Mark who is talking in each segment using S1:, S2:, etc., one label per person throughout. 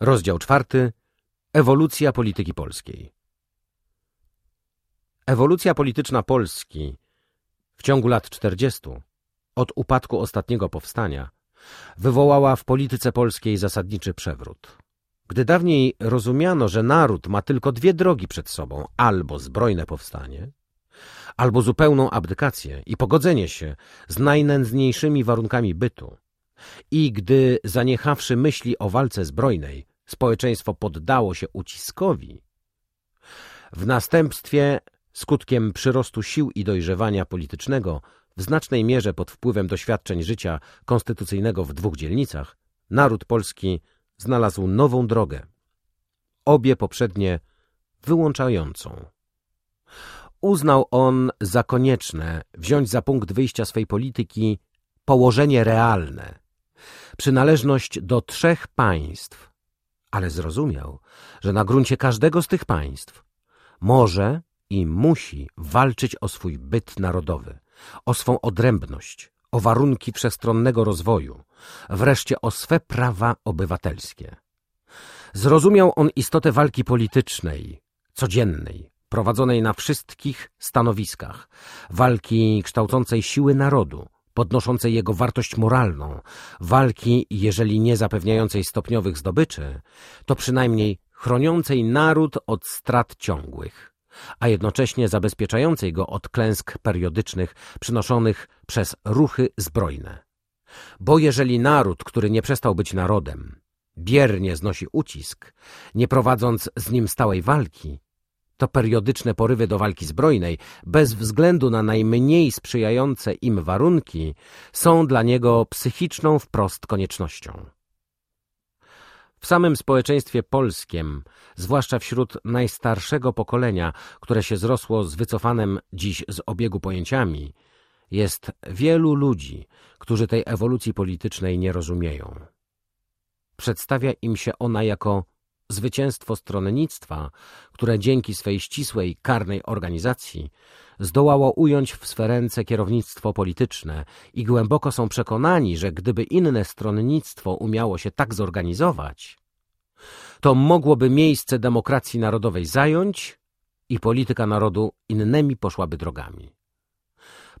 S1: Rozdział czwarty. Ewolucja polityki polskiej. Ewolucja polityczna Polski w ciągu lat czterdziestu, od upadku ostatniego powstania, wywołała w polityce polskiej zasadniczy przewrót. Gdy dawniej rozumiano, że naród ma tylko dwie drogi przed sobą, albo zbrojne powstanie, albo zupełną abdykację i pogodzenie się z najnędzniejszymi warunkami bytu, i gdy zaniechawszy myśli o walce zbrojnej, społeczeństwo poddało się uciskowi, w następstwie skutkiem przyrostu sił i dojrzewania politycznego, w znacznej mierze pod wpływem doświadczeń życia konstytucyjnego w dwóch dzielnicach, naród polski znalazł nową drogę, obie poprzednie wyłączającą. Uznał on za konieczne wziąć za punkt wyjścia swej polityki położenie realne, przynależność do trzech państw, ale zrozumiał, że na gruncie każdego z tych państw może i musi walczyć o swój byt narodowy, o swą odrębność, o warunki wszechstronnego rozwoju, wreszcie o swe prawa obywatelskie. Zrozumiał on istotę walki politycznej, codziennej, prowadzonej na wszystkich stanowiskach, walki kształcącej siły narodu, podnoszącej jego wartość moralną, walki, jeżeli nie zapewniającej stopniowych zdobyczy, to przynajmniej chroniącej naród od strat ciągłych, a jednocześnie zabezpieczającej go od klęsk periodycznych przynoszonych przez ruchy zbrojne. Bo jeżeli naród, który nie przestał być narodem, biernie znosi ucisk, nie prowadząc z nim stałej walki, to periodyczne porywy do walki zbrojnej, bez względu na najmniej sprzyjające im warunki, są dla niego psychiczną wprost koniecznością. W samym społeczeństwie polskim, zwłaszcza wśród najstarszego pokolenia, które się zrosło z wycofanym dziś z obiegu pojęciami, jest wielu ludzi, którzy tej ewolucji politycznej nie rozumieją. Przedstawia im się ona jako zwycięstwo stronnictwa, które dzięki swej ścisłej, karnej organizacji zdołało ująć w swe ręce kierownictwo polityczne i głęboko są przekonani, że gdyby inne stronnictwo umiało się tak zorganizować, to mogłoby miejsce demokracji narodowej zająć i polityka narodu innymi poszłaby drogami.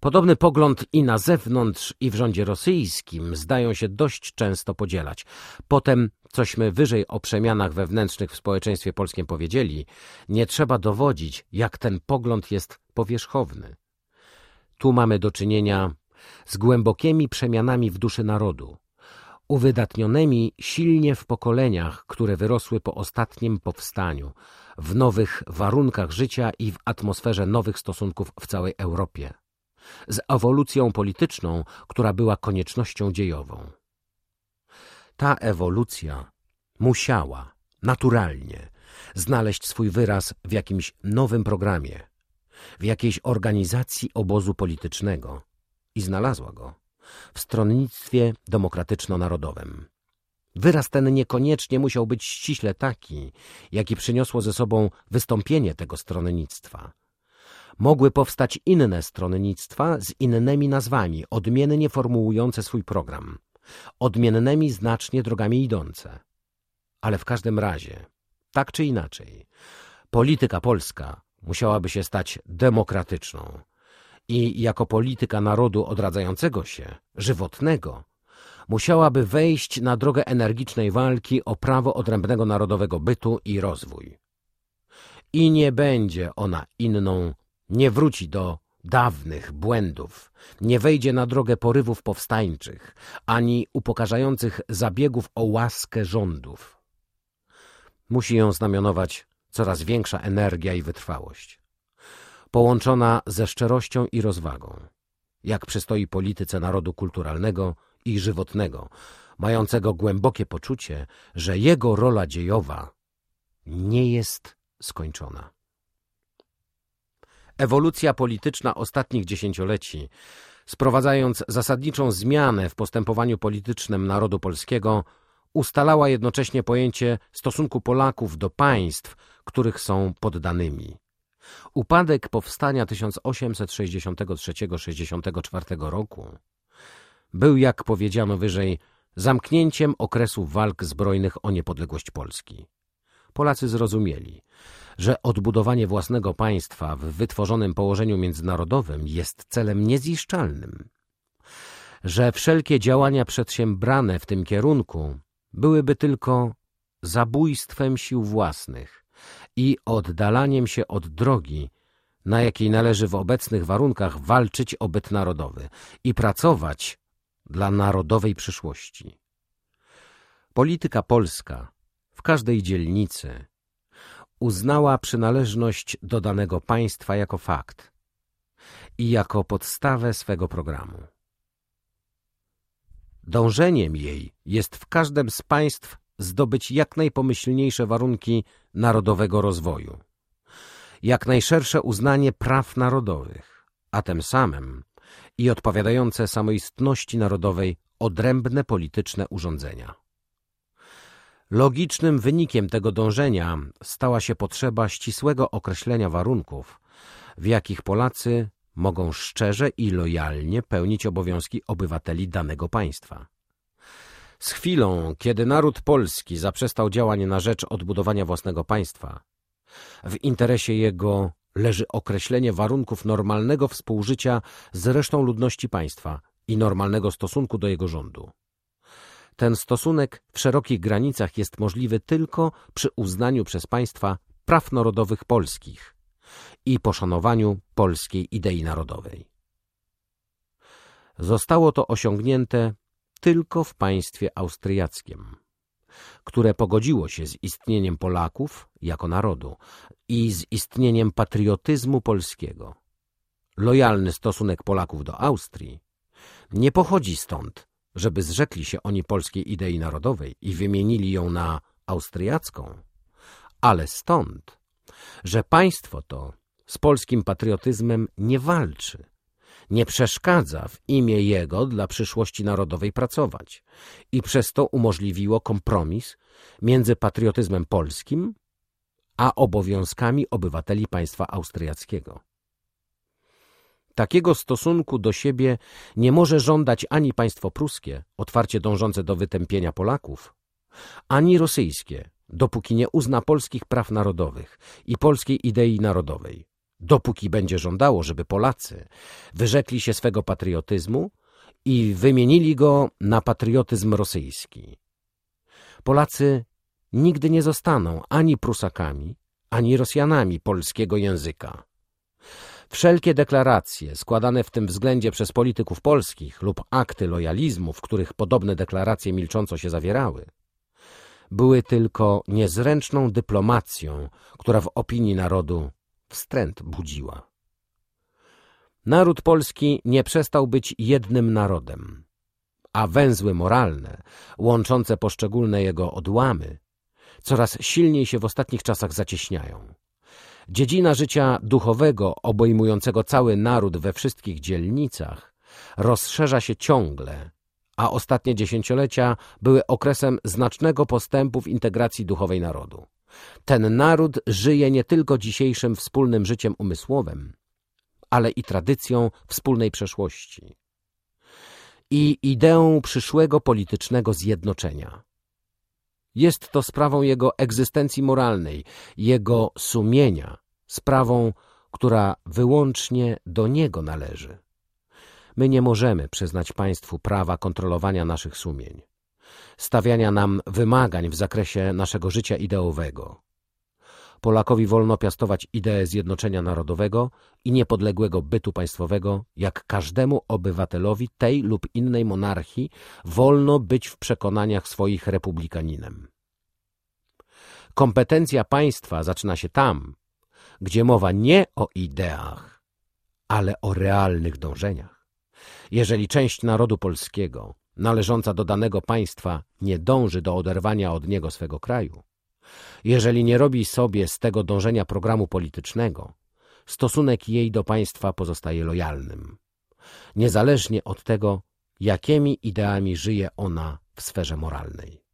S1: Podobny pogląd i na zewnątrz, i w rządzie rosyjskim zdają się dość często podzielać. Potem, cośmy wyżej o przemianach wewnętrznych w społeczeństwie polskim powiedzieli, nie trzeba dowodzić, jak ten pogląd jest powierzchowny. Tu mamy do czynienia z głębokimi przemianami w duszy narodu, uwydatnionymi silnie w pokoleniach, które wyrosły po ostatnim powstaniu, w nowych warunkach życia i w atmosferze nowych stosunków w całej Europie z ewolucją polityczną, która była koniecznością dziejową. Ta ewolucja musiała, naturalnie, znaleźć swój wyraz w jakimś nowym programie, w jakiejś organizacji obozu politycznego i znalazła go w stronnictwie demokratyczno-narodowym. Wyraz ten niekoniecznie musiał być ściśle taki, jaki przyniosło ze sobą wystąpienie tego stronnictwa – mogły powstać inne stronnictwa z innymi nazwami, odmiennie formułujące swój program, odmiennymi znacznie drogami idące. Ale w każdym razie, tak czy inaczej, polityka polska musiałaby się stać demokratyczną i jako polityka narodu odradzającego się, żywotnego, musiałaby wejść na drogę energicznej walki o prawo odrębnego narodowego bytu i rozwój. I nie będzie ona inną nie wróci do dawnych błędów, nie wejdzie na drogę porywów powstańczych, ani upokarzających zabiegów o łaskę rządów. Musi ją znamionować coraz większa energia i wytrwałość, połączona ze szczerością i rozwagą, jak przystoi polityce narodu kulturalnego i żywotnego, mającego głębokie poczucie, że jego rola dziejowa nie jest skończona. Ewolucja polityczna ostatnich dziesięcioleci, sprowadzając zasadniczą zmianę w postępowaniu politycznym narodu polskiego, ustalała jednocześnie pojęcie stosunku Polaków do państw, których są poddanymi. Upadek powstania 1863-64 roku był, jak powiedziano wyżej, zamknięciem okresu walk zbrojnych o niepodległość Polski. Polacy zrozumieli, że odbudowanie własnego państwa w wytworzonym położeniu międzynarodowym jest celem niezniszczalnym, że wszelkie działania przedsiębrane w tym kierunku byłyby tylko zabójstwem sił własnych i oddalaniem się od drogi, na jakiej należy w obecnych warunkach walczyć o byt narodowy i pracować dla narodowej przyszłości. Polityka polska w każdej dzielnicy uznała przynależność do danego państwa jako fakt i jako podstawę swego programu. Dążeniem jej jest w każdym z państw zdobyć jak najpomyślniejsze warunki narodowego rozwoju, jak najszersze uznanie praw narodowych, a tym samym i odpowiadające samoistności narodowej odrębne polityczne urządzenia. Logicznym wynikiem tego dążenia stała się potrzeba ścisłego określenia warunków, w jakich Polacy mogą szczerze i lojalnie pełnić obowiązki obywateli danego państwa. Z chwilą, kiedy naród polski zaprzestał działań na rzecz odbudowania własnego państwa, w interesie jego leży określenie warunków normalnego współżycia z resztą ludności państwa i normalnego stosunku do jego rządu. Ten stosunek w szerokich granicach jest możliwy tylko przy uznaniu przez państwa praw narodowych polskich i poszanowaniu polskiej idei narodowej. Zostało to osiągnięte tylko w państwie austriackim, które pogodziło się z istnieniem Polaków jako narodu i z istnieniem patriotyzmu polskiego. Lojalny stosunek Polaków do Austrii nie pochodzi stąd, żeby zrzekli się oni polskiej idei narodowej i wymienili ją na austriacką, ale stąd, że państwo to z polskim patriotyzmem nie walczy, nie przeszkadza w imię jego dla przyszłości narodowej pracować i przez to umożliwiło kompromis między patriotyzmem polskim a obowiązkami obywateli państwa austriackiego. Takiego stosunku do siebie nie może żądać ani państwo pruskie, otwarcie dążące do wytępienia Polaków, ani rosyjskie, dopóki nie uzna polskich praw narodowych i polskiej idei narodowej, dopóki będzie żądało, żeby Polacy wyrzekli się swego patriotyzmu i wymienili go na patriotyzm rosyjski. Polacy nigdy nie zostaną ani Prusakami, ani Rosjanami polskiego języka. Wszelkie deklaracje składane w tym względzie przez polityków polskich lub akty lojalizmu, w których podobne deklaracje milcząco się zawierały, były tylko niezręczną dyplomacją, która w opinii narodu wstręt budziła. Naród polski nie przestał być jednym narodem, a węzły moralne, łączące poszczególne jego odłamy, coraz silniej się w ostatnich czasach zacieśniają. Dziedzina życia duchowego, obejmującego cały naród we wszystkich dzielnicach, rozszerza się ciągle, a ostatnie dziesięciolecia były okresem znacznego postępu w integracji duchowej narodu. Ten naród żyje nie tylko dzisiejszym wspólnym życiem umysłowym, ale i tradycją wspólnej przeszłości i ideą przyszłego politycznego zjednoczenia. Jest to sprawą jego egzystencji moralnej, jego sumienia, sprawą, która wyłącznie do niego należy. My nie możemy przyznać państwu prawa kontrolowania naszych sumień, stawiania nam wymagań w zakresie naszego życia ideowego. Polakowi wolno piastować ideę zjednoczenia narodowego i niepodległego bytu państwowego, jak każdemu obywatelowi tej lub innej monarchii wolno być w przekonaniach swoich republikaninem. Kompetencja państwa zaczyna się tam, gdzie mowa nie o ideach, ale o realnych dążeniach. Jeżeli część narodu polskiego należąca do danego państwa nie dąży do oderwania od niego swego kraju, jeżeli nie robi sobie z tego dążenia programu politycznego, stosunek jej do państwa pozostaje lojalnym, niezależnie od tego, jakimi ideami żyje ona w sferze moralnej.